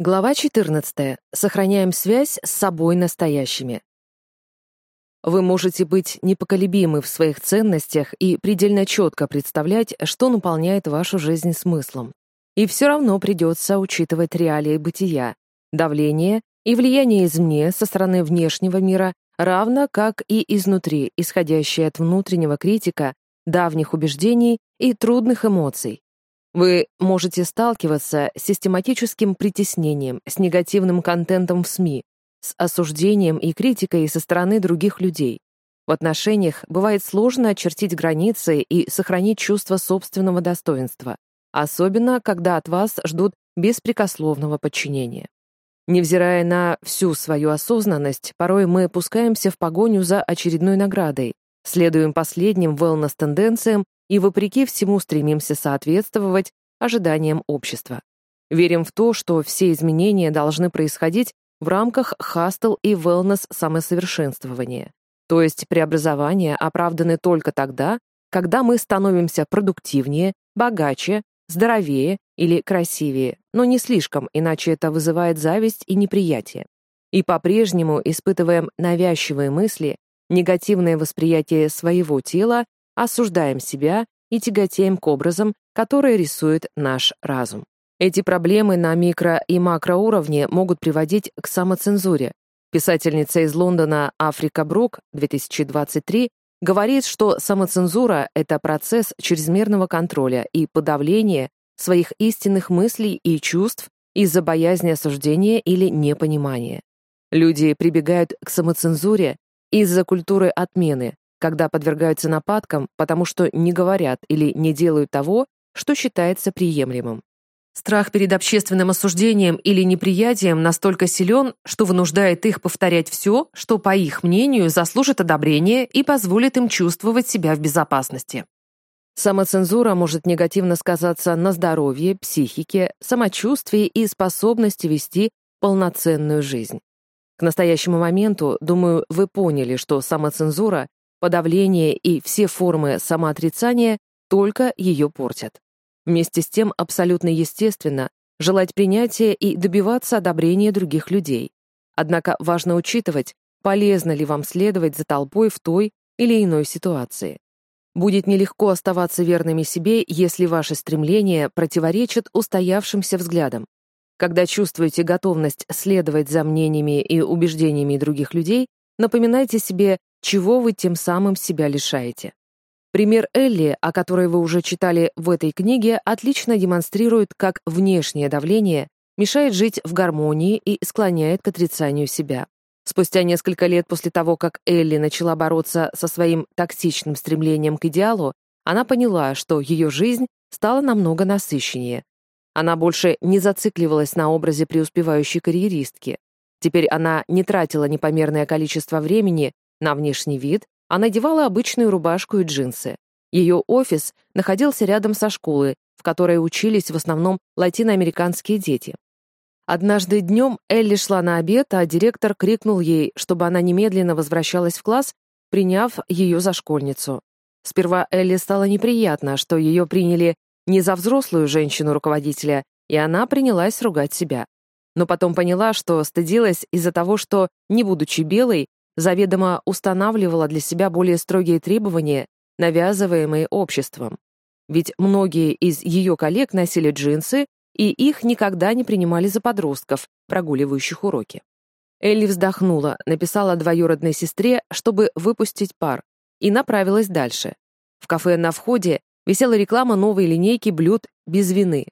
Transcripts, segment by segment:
Глава 14. Сохраняем связь с собой настоящими. Вы можете быть непоколебимы в своих ценностях и предельно четко представлять, что наполняет вашу жизнь смыслом. И все равно придется учитывать реалии бытия, давление и влияние извне со стороны внешнего мира, равно как и изнутри, исходящее от внутреннего критика, давних убеждений и трудных эмоций. Вы можете сталкиваться с систематическим притеснением, с негативным контентом в СМИ, с осуждением и критикой со стороны других людей. В отношениях бывает сложно очертить границы и сохранить чувство собственного достоинства, особенно когда от вас ждут беспрекословного подчинения. Невзирая на всю свою осознанность, порой мы пускаемся в погоню за очередной наградой, следуем последним wellness-тенденциям и, вопреки всему, стремимся соответствовать ожиданиям общества. Верим в то, что все изменения должны происходить в рамках хастл и wellness самосовершенствования. То есть преобразования оправданы только тогда, когда мы становимся продуктивнее, богаче, здоровее или красивее, но не слишком, иначе это вызывает зависть и неприятие. И по-прежнему испытываем навязчивые мысли, негативное восприятие своего тела осуждаем себя и тяготеем к образам, которые рисует наш разум. Эти проблемы на микро- и макроуровне могут приводить к самоцензуре. Писательница из Лондона Африка Брук, 2023, говорит, что самоцензура — это процесс чрезмерного контроля и подавления своих истинных мыслей и чувств из-за боязни осуждения или непонимания. Люди прибегают к самоцензуре из-за культуры отмены, когда подвергаются нападкам, потому что не говорят или не делают того, что считается приемлемым. Страх перед общественным осуждением или неприятием настолько силен, что вынуждает их повторять все, что, по их мнению, заслужит одобрения и позволит им чувствовать себя в безопасности. Самоцензура может негативно сказаться на здоровье, психике, самочувствии и способности вести полноценную жизнь. К настоящему моменту, думаю, вы поняли, что самоцензура Подавление и все формы самоотрицания только ее портят. Вместе с тем абсолютно естественно желать принятия и добиваться одобрения других людей. Однако важно учитывать, полезно ли вам следовать за толпой в той или иной ситуации. Будет нелегко оставаться верными себе, если ваши стремления противоречат устоявшимся взглядам. Когда чувствуете готовность следовать за мнениями и убеждениями других людей, напоминайте себе чего вы тем самым себя лишаете. Пример Элли, о которой вы уже читали в этой книге, отлично демонстрирует, как внешнее давление мешает жить в гармонии и склоняет к отрицанию себя. Спустя несколько лет после того, как Элли начала бороться со своим токсичным стремлением к идеалу, она поняла, что ее жизнь стала намного насыщеннее. Она больше не зацикливалась на образе преуспевающей карьеристки. Теперь она не тратила непомерное количество времени на внешний вид она надевала обычную рубашку и джинсы. Ее офис находился рядом со школой, в которой учились в основном латиноамериканские дети. Однажды днем Элли шла на обед, а директор крикнул ей, чтобы она немедленно возвращалась в класс, приняв ее за школьницу. Сперва Элли стало неприятно, что ее приняли не за взрослую женщину-руководителя, и она принялась ругать себя. Но потом поняла, что стыдилась из-за того, что, не будучи белой, заведомо устанавливала для себя более строгие требования, навязываемые обществом. Ведь многие из ее коллег носили джинсы, и их никогда не принимали за подростков, прогуливающих уроки. Элли вздохнула, написала двоюродной сестре, чтобы выпустить пар, и направилась дальше. В кафе на входе висела реклама новой линейки блюд без вины.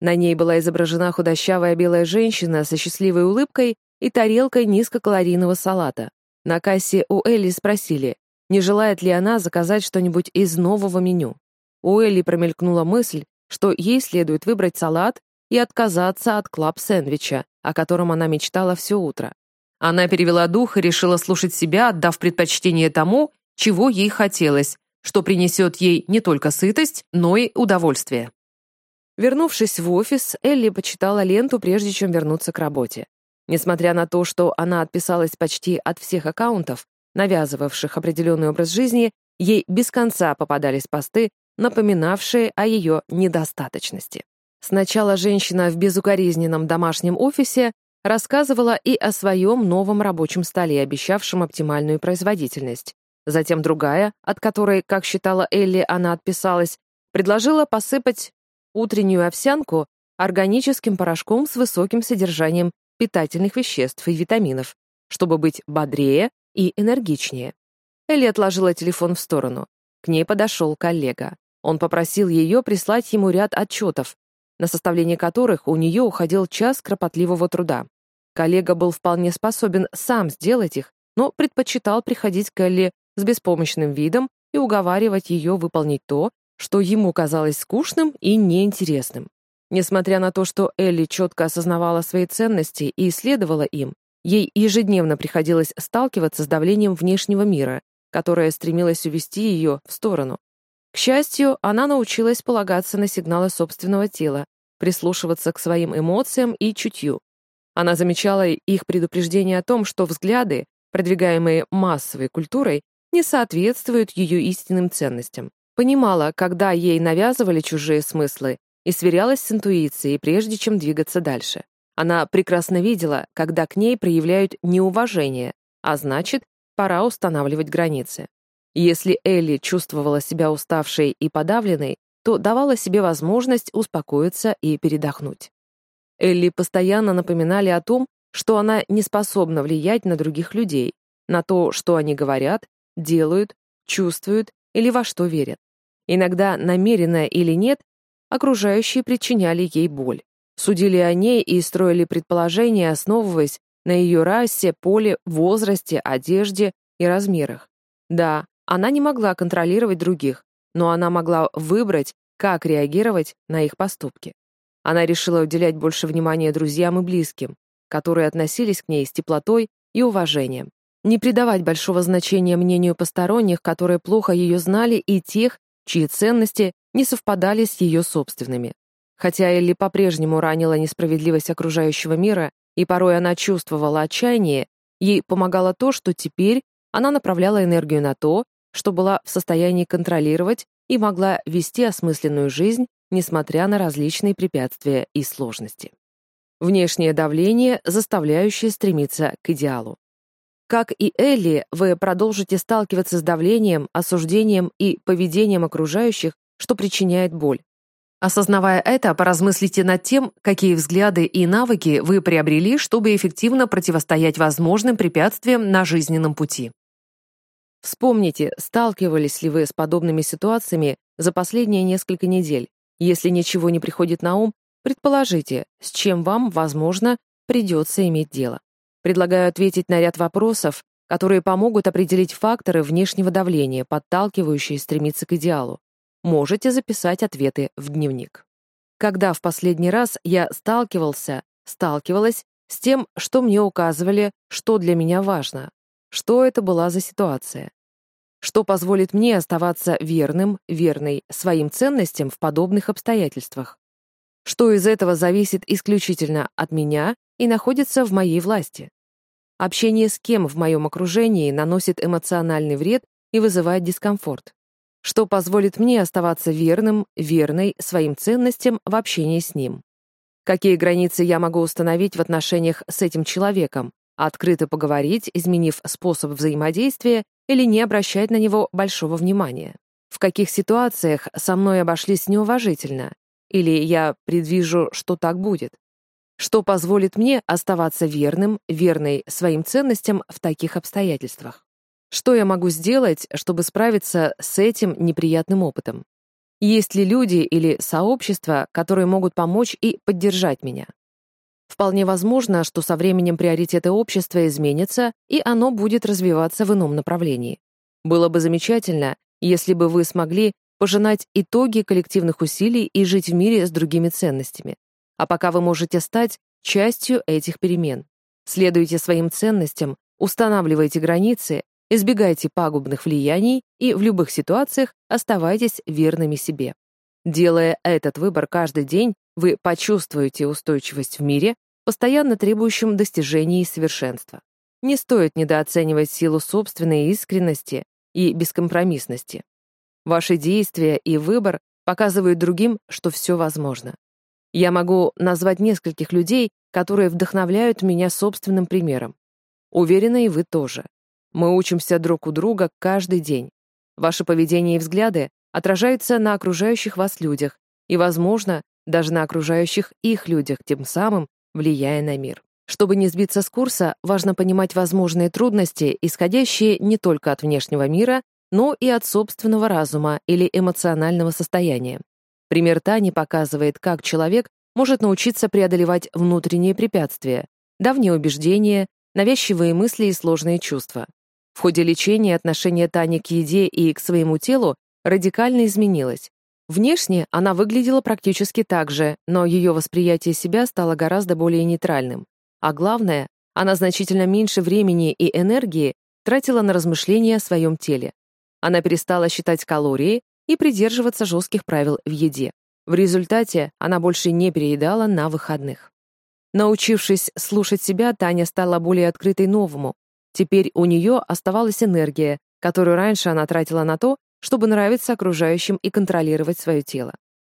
На ней была изображена худощавая белая женщина со счастливой улыбкой и тарелкой низкокалорийного салата. На кассе у Элли спросили, не желает ли она заказать что-нибудь из нового меню. У Элли промелькнула мысль, что ей следует выбрать салат и отказаться от клаб-сэндвича, о котором она мечтала все утро. Она перевела дух и решила слушать себя, отдав предпочтение тому, чего ей хотелось, что принесет ей не только сытость, но и удовольствие. Вернувшись в офис, Элли почитала ленту, прежде чем вернуться к работе. Несмотря на то, что она отписалась почти от всех аккаунтов, навязывавших определенный образ жизни, ей без конца попадались посты, напоминавшие о ее недостаточности. Сначала женщина в безукоризненном домашнем офисе рассказывала и о своем новом рабочем столе, обещавшем оптимальную производительность. Затем другая, от которой, как считала Элли, она отписалась, предложила посыпать утреннюю овсянку органическим порошком с высоким содержанием питательных веществ и витаминов, чтобы быть бодрее и энергичнее. Элли отложила телефон в сторону. К ней подошел коллега. Он попросил ее прислать ему ряд отчетов, на составление которых у нее уходил час кропотливого труда. Коллега был вполне способен сам сделать их, но предпочитал приходить к Элли с беспомощным видом и уговаривать ее выполнить то, что ему казалось скучным и неинтересным. Несмотря на то, что Элли четко осознавала свои ценности и исследовала им, ей ежедневно приходилось сталкиваться с давлением внешнего мира, которое стремилось увести ее в сторону. К счастью, она научилась полагаться на сигналы собственного тела, прислушиваться к своим эмоциям и чутью. Она замечала их предупреждение о том, что взгляды, продвигаемые массовой культурой, не соответствуют ее истинным ценностям. Понимала, когда ей навязывали чужие смыслы, и сверялась с интуицией, прежде чем двигаться дальше. Она прекрасно видела, когда к ней проявляют неуважение, а значит, пора устанавливать границы. Если Элли чувствовала себя уставшей и подавленной, то давала себе возможность успокоиться и передохнуть. Элли постоянно напоминали о том, что она не способна влиять на других людей, на то, что они говорят, делают, чувствуют или во что верят. Иногда, намеренно или нет, окружающие причиняли ей боль. Судили о ней и строили предположения, основываясь на ее расе, поле, возрасте, одежде и размерах. Да, она не могла контролировать других, но она могла выбрать, как реагировать на их поступки. Она решила уделять больше внимания друзьям и близким, которые относились к ней с теплотой и уважением. Не придавать большого значения мнению посторонних, которые плохо ее знали, и тех, чьи ценности не совпадали с ее собственными. Хотя Элли по-прежнему ранила несправедливость окружающего мира, и порой она чувствовала отчаяние, ей помогало то, что теперь она направляла энергию на то, что была в состоянии контролировать и могла вести осмысленную жизнь, несмотря на различные препятствия и сложности. Внешнее давление, заставляющее стремиться к идеалу. Как и Элли, вы продолжите сталкиваться с давлением, осуждением и поведением окружающих, что причиняет боль. Осознавая это, поразмыслите над тем, какие взгляды и навыки вы приобрели, чтобы эффективно противостоять возможным препятствиям на жизненном пути. Вспомните, сталкивались ли вы с подобными ситуациями за последние несколько недель. Если ничего не приходит на ум, предположите, с чем вам, возможно, придется иметь дело. Предлагаю ответить на ряд вопросов, которые помогут определить факторы внешнего давления, подталкивающие стремиться к идеалу. Можете записать ответы в дневник. Когда в последний раз я сталкивался, сталкивалась с тем, что мне указывали, что для меня важно, что это была за ситуация? Что позволит мне оставаться верным, верной своим ценностям в подобных обстоятельствах? Что из этого зависит исключительно от меня и находится в моей власти? Общение с кем в моем окружении наносит эмоциональный вред и вызывает дискомфорт? Что позволит мне оставаться верным, верной своим ценностям в общении с ним? Какие границы я могу установить в отношениях с этим человеком, открыто поговорить, изменив способ взаимодействия или не обращать на него большого внимания. В каких ситуациях со мной обошлись неуважительно, или я предвижу, что так будет. Что позволит мне оставаться верным, верной своим ценностям в таких обстоятельствах? Что я могу сделать, чтобы справиться с этим неприятным опытом? Есть ли люди или сообщества, которые могут помочь и поддержать меня? Вполне возможно, что со временем приоритеты общества изменятся, и оно будет развиваться в ином направлении. Было бы замечательно, если бы вы смогли пожинать итоги коллективных усилий и жить в мире с другими ценностями. А пока вы можете стать частью этих перемен. Следуйте своим ценностям, устанавливайте границы, избегайте пагубных влияний и в любых ситуациях оставайтесь верными себе. Делая этот выбор каждый день, вы почувствуете устойчивость в мире, постоянно требующем достижений и совершенства. Не стоит недооценивать силу собственной искренности и бескомпромиссности. Ваши действия и выбор показывают другим, что все возможно. Я могу назвать нескольких людей, которые вдохновляют меня собственным примером. Уверена, и вы тоже. Мы учимся друг у друга каждый день. Ваше поведение и взгляды отражаются на окружающих вас людях и, возможно, даже на окружающих их людях, тем самым влияя на мир. Чтобы не сбиться с курса, важно понимать возможные трудности, исходящие не только от внешнего мира, но и от собственного разума или эмоционального состояния. Пример Тани показывает, как человек может научиться преодолевать внутренние препятствия, давние убеждения, навязчивые мысли и сложные чувства. В ходе лечения отношение Тани к еде и к своему телу радикально изменилось. Внешне она выглядела практически так же, но ее восприятие себя стало гораздо более нейтральным. А главное, она значительно меньше времени и энергии тратила на размышления о своем теле. Она перестала считать калории и придерживаться жестких правил в еде. В результате она больше не переедала на выходных. Научившись слушать себя, Таня стала более открытой новому. Теперь у нее оставалась энергия, которую раньше она тратила на то, чтобы нравиться окружающим и контролировать свое тело.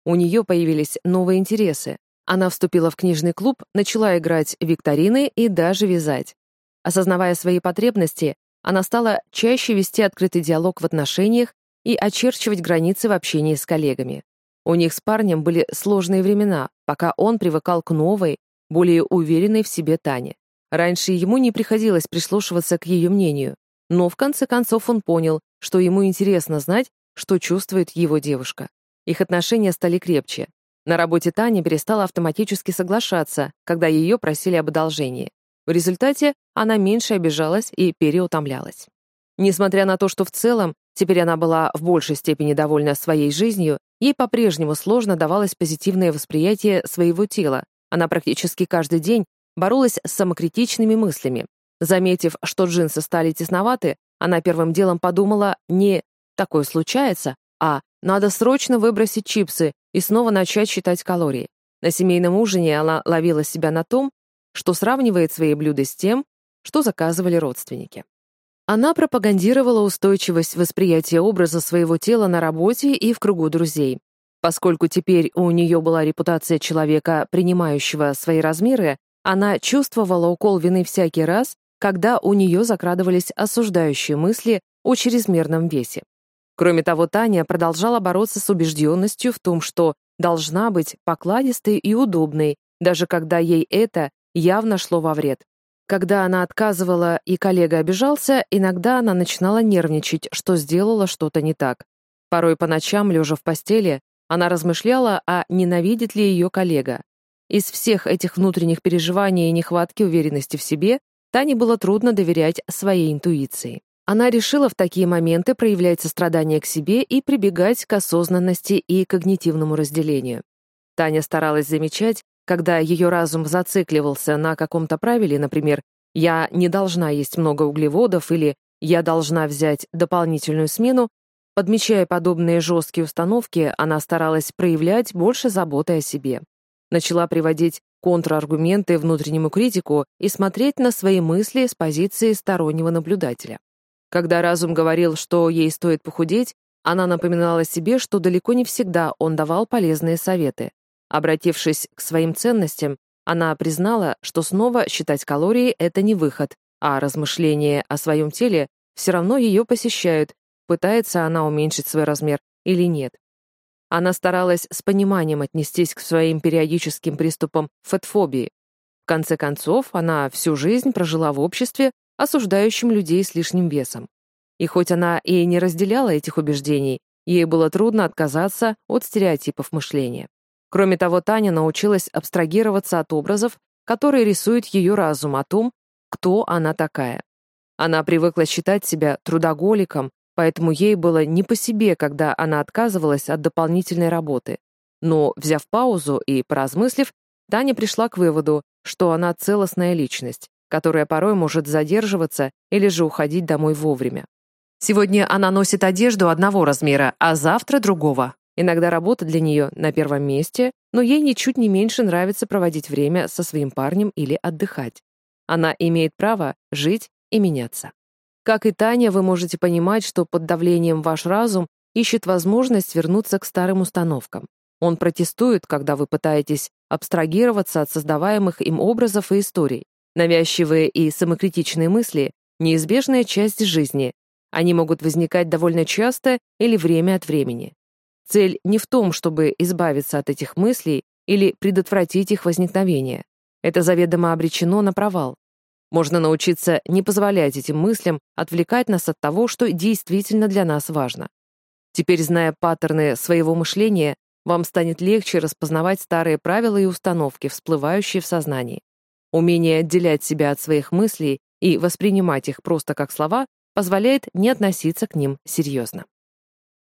У нее появились новые интересы. Она вступила в книжный клуб, начала играть викторины и даже вязать. Осознавая свои потребности, она стала чаще вести открытый диалог в отношениях и очерчивать границы в общении с коллегами. У них с парнем были сложные времена, пока он привыкал к новой, более уверенной в себе Тане. Раньше ему не приходилось прислушиваться к ее мнению, но в конце концов он понял, что ему интересно знать, что чувствует его девушка. Их отношения стали крепче. На работе Таня перестала автоматически соглашаться, когда ее просили об одолжении. В результате она меньше обижалась и переутомлялась. Несмотря на то, что в целом теперь она была в большей степени довольна своей жизнью, ей по-прежнему сложно давалось позитивное восприятие своего тела. Она практически каждый день боролась с самокритичными мыслями. Заметив, что джинсы стали тесноваты, она первым делом подумала не «такое случается», а «надо срочно выбросить чипсы и снова начать считать калории». На семейном ужине она ловила себя на том, что сравнивает свои блюда с тем, что заказывали родственники. Она пропагандировала устойчивость восприятия образа своего тела на работе и в кругу друзей. Поскольку теперь у нее была репутация человека, принимающего свои размеры, она чувствовала укол вины всякий раз, когда у нее закрадывались осуждающие мысли о чрезмерном весе. Кроме того, Таня продолжала бороться с убежденностью в том, что должна быть покладистой и удобной, даже когда ей это явно шло во вред. Когда она отказывала и коллега обижался, иногда она начинала нервничать, что сделала что-то не так. Порой по ночам, лежа в постели, она размышляла, а ненавидит ли ее коллега. Из всех этих внутренних переживаний и нехватки уверенности в себе Тане было трудно доверять своей интуиции. Она решила в такие моменты проявлять сострадание к себе и прибегать к осознанности и когнитивному разделению. Таня старалась замечать, когда ее разум зацикливался на каком-то правиле, например, «я не должна есть много углеводов» или «я должна взять дополнительную смену», подмечая подобные жесткие установки, она старалась проявлять больше заботы о себе. Начала приводить контраргументы внутреннему критику и смотреть на свои мысли с позиции стороннего наблюдателя. Когда разум говорил, что ей стоит похудеть, она напоминала себе, что далеко не всегда он давал полезные советы. Обратившись к своим ценностям, она признала, что снова считать калории — это не выход, а размышления о своем теле все равно ее посещают, пытается она уменьшить свой размер или нет. Она старалась с пониманием отнестись к своим периодическим приступам фетфобии. В конце концов, она всю жизнь прожила в обществе, осуждающем людей с лишним весом. И хоть она и не разделяла этих убеждений, ей было трудно отказаться от стереотипов мышления. Кроме того, Таня научилась абстрагироваться от образов, которые рисует ее разум о том, кто она такая. Она привыкла считать себя трудоголиком, поэтому ей было не по себе, когда она отказывалась от дополнительной работы. Но, взяв паузу и поразмыслив, Таня пришла к выводу, что она целостная личность, которая порой может задерживаться или же уходить домой вовремя. Сегодня она носит одежду одного размера, а завтра другого. Иногда работа для нее на первом месте, но ей ничуть не меньше нравится проводить время со своим парнем или отдыхать. Она имеет право жить и меняться. Как и Таня, вы можете понимать, что под давлением ваш разум ищет возможность вернуться к старым установкам. Он протестует, когда вы пытаетесь абстрагироваться от создаваемых им образов и историй. Навязчивые и самокритичные мысли — неизбежная часть жизни. Они могут возникать довольно часто или время от времени. Цель не в том, чтобы избавиться от этих мыслей или предотвратить их возникновение. Это заведомо обречено на провал. Можно научиться не позволять этим мыслям отвлекать нас от того, что действительно для нас важно. Теперь, зная паттерны своего мышления, вам станет легче распознавать старые правила и установки, всплывающие в сознании. Умение отделять себя от своих мыслей и воспринимать их просто как слова позволяет не относиться к ним серьезно.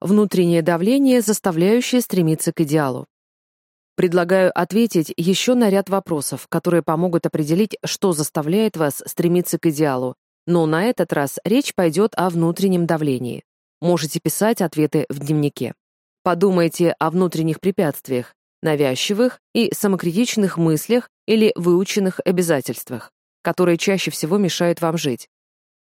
Внутреннее давление, заставляющее стремиться к идеалу. Предлагаю ответить еще на ряд вопросов, которые помогут определить, что заставляет вас стремиться к идеалу, но на этот раз речь пойдет о внутреннем давлении. Можете писать ответы в дневнике. Подумайте о внутренних препятствиях, навязчивых и самокритичных мыслях или выученных обязательствах, которые чаще всего мешают вам жить.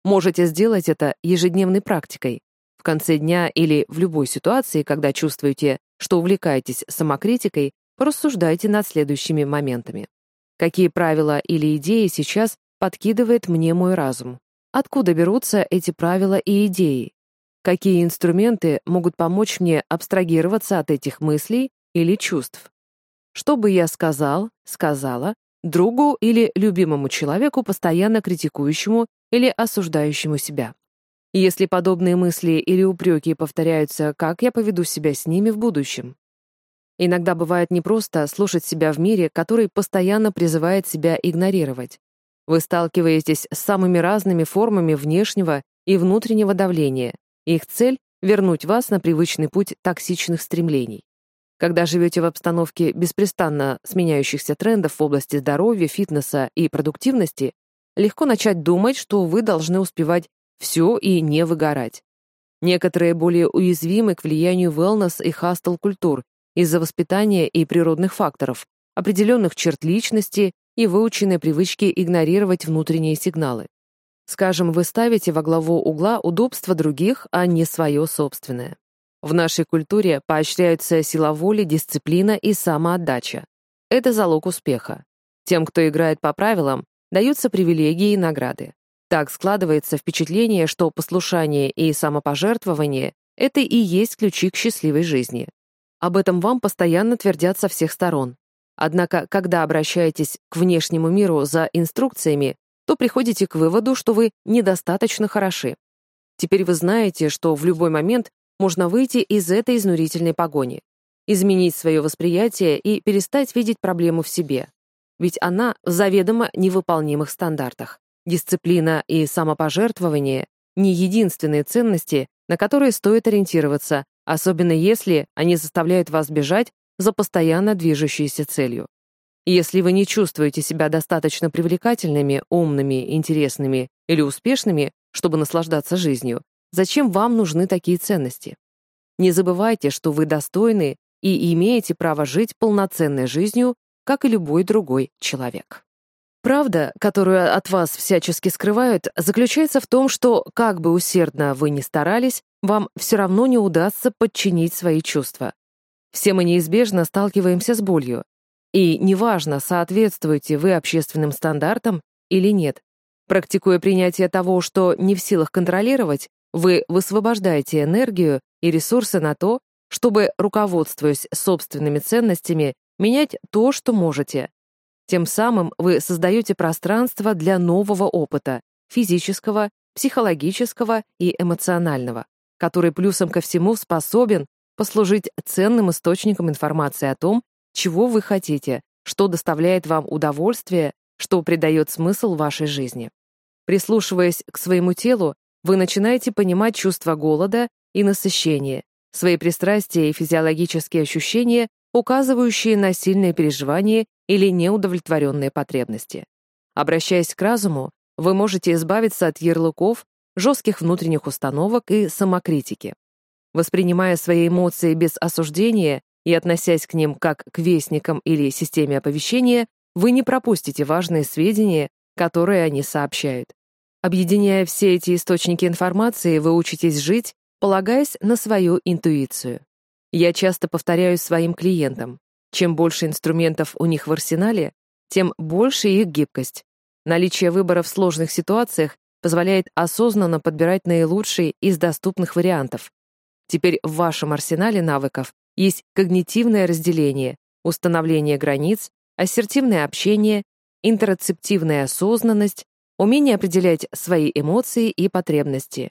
Можете сделать это ежедневной практикой. В конце дня или в любой ситуации, когда чувствуете, что увлекаетесь самокритикой, Порассуждайте над следующими моментами. Какие правила или идеи сейчас подкидывает мне мой разум? Откуда берутся эти правила и идеи? Какие инструменты могут помочь мне абстрагироваться от этих мыслей или чувств? Что бы я сказал, сказала, другу или любимому человеку, постоянно критикующему или осуждающему себя? Если подобные мысли или упреки повторяются, как я поведу себя с ними в будущем? Иногда бывает непросто слушать себя в мире, который постоянно призывает себя игнорировать. Вы сталкиваетесь с самыми разными формами внешнего и внутреннего давления. Их цель — вернуть вас на привычный путь токсичных стремлений. Когда живете в обстановке беспрестанно сменяющихся трендов в области здоровья, фитнеса и продуктивности, легко начать думать, что вы должны успевать все и не выгорать. Некоторые более уязвимы к влиянию wellness и хастл-культур, из-за воспитания и природных факторов, определенных черт личности и выученной привычки игнорировать внутренние сигналы. Скажем, вы ставите во главу угла удобства других, а не свое собственное. В нашей культуре поощряются сила воли, дисциплина и самоотдача. Это залог успеха. Тем, кто играет по правилам, даются привилегии и награды. Так складывается впечатление, что послушание и самопожертвование — это и есть ключи к счастливой жизни. Об этом вам постоянно твердят со всех сторон. Однако, когда обращаетесь к внешнему миру за инструкциями, то приходите к выводу, что вы недостаточно хороши. Теперь вы знаете, что в любой момент можно выйти из этой изнурительной погони, изменить свое восприятие и перестать видеть проблему в себе. Ведь она в заведомо невыполнимых стандартах. Дисциплина и самопожертвование — не единственные ценности, на которые стоит ориентироваться, особенно если они заставляют вас бежать за постоянно движущейся целью. Если вы не чувствуете себя достаточно привлекательными, умными, интересными или успешными, чтобы наслаждаться жизнью, зачем вам нужны такие ценности? Не забывайте, что вы достойны и имеете право жить полноценной жизнью, как и любой другой человек. Правда, которую от вас всячески скрывают, заключается в том, что, как бы усердно вы ни старались, вам все равно не удастся подчинить свои чувства. Все мы неизбежно сталкиваемся с болью. И неважно, соответствуете вы общественным стандартам или нет. Практикуя принятие того, что не в силах контролировать, вы высвобождаете энергию и ресурсы на то, чтобы, руководствуясь собственными ценностями, менять то, что можете, тем самым вы создаете пространство для нового опыта, физического, психологического и эмоционального, который плюсом ко всему способен послужить ценным источником информации о том, чего вы хотите, что доставляет вам удовольствие, что придает смысл вашей жизни. Прислушиваясь к своему телу, вы начинаете понимать чувство голода и насыщения, свои пристрастия и физиологические ощущения, указывающие на сильные переживания или неудовлетворенные потребности. Обращаясь к разуму, вы можете избавиться от ярлыков, жестких внутренних установок и самокритики. Воспринимая свои эмоции без осуждения и относясь к ним как к вестникам или системе оповещения, вы не пропустите важные сведения, которые они сообщают. Объединяя все эти источники информации, вы учитесь жить, полагаясь на свою интуицию. Я часто повторяю своим клиентам, чем больше инструментов у них в арсенале, тем больше их гибкость. Наличие выбора в сложных ситуациях позволяет осознанно подбирать наилучшие из доступных вариантов. Теперь в вашем арсенале навыков есть когнитивное разделение, установление границ, ассертивное общение, интерцептивная осознанность, умение определять свои эмоции и потребности,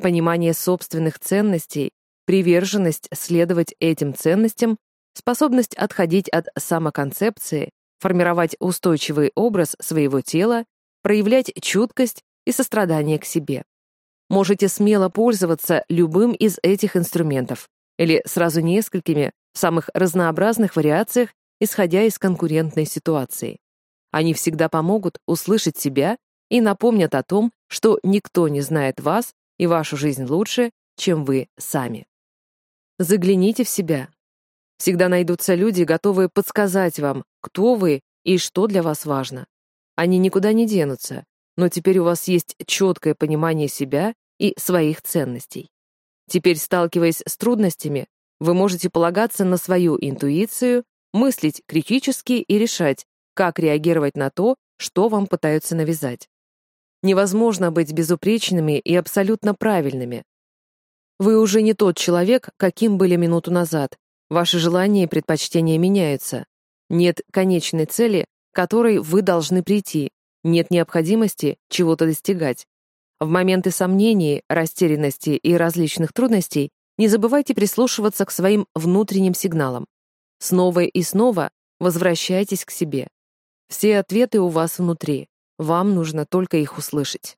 понимание собственных ценностей, приверженность следовать этим ценностям, способность отходить от самоконцепции, формировать устойчивый образ своего тела, проявлять чуткость и сострадание к себе. Можете смело пользоваться любым из этих инструментов или сразу несколькими в самых разнообразных вариациях, исходя из конкурентной ситуации. Они всегда помогут услышать себя и напомнят о том, что никто не знает вас и вашу жизнь лучше, чем вы сами. Загляните в себя. Всегда найдутся люди, готовые подсказать вам, кто вы и что для вас важно. Они никуда не денутся, но теперь у вас есть четкое понимание себя и своих ценностей. Теперь, сталкиваясь с трудностями, вы можете полагаться на свою интуицию, мыслить критически и решать, как реагировать на то, что вам пытаются навязать. Невозможно быть безупречными и абсолютно правильными. Вы уже не тот человек, каким были минуту назад. Ваши желания и предпочтения меняются. Нет конечной цели, к которой вы должны прийти. Нет необходимости чего-то достигать. В моменты сомнений, растерянности и различных трудностей не забывайте прислушиваться к своим внутренним сигналам. Снова и снова возвращайтесь к себе. Все ответы у вас внутри. Вам нужно только их услышать.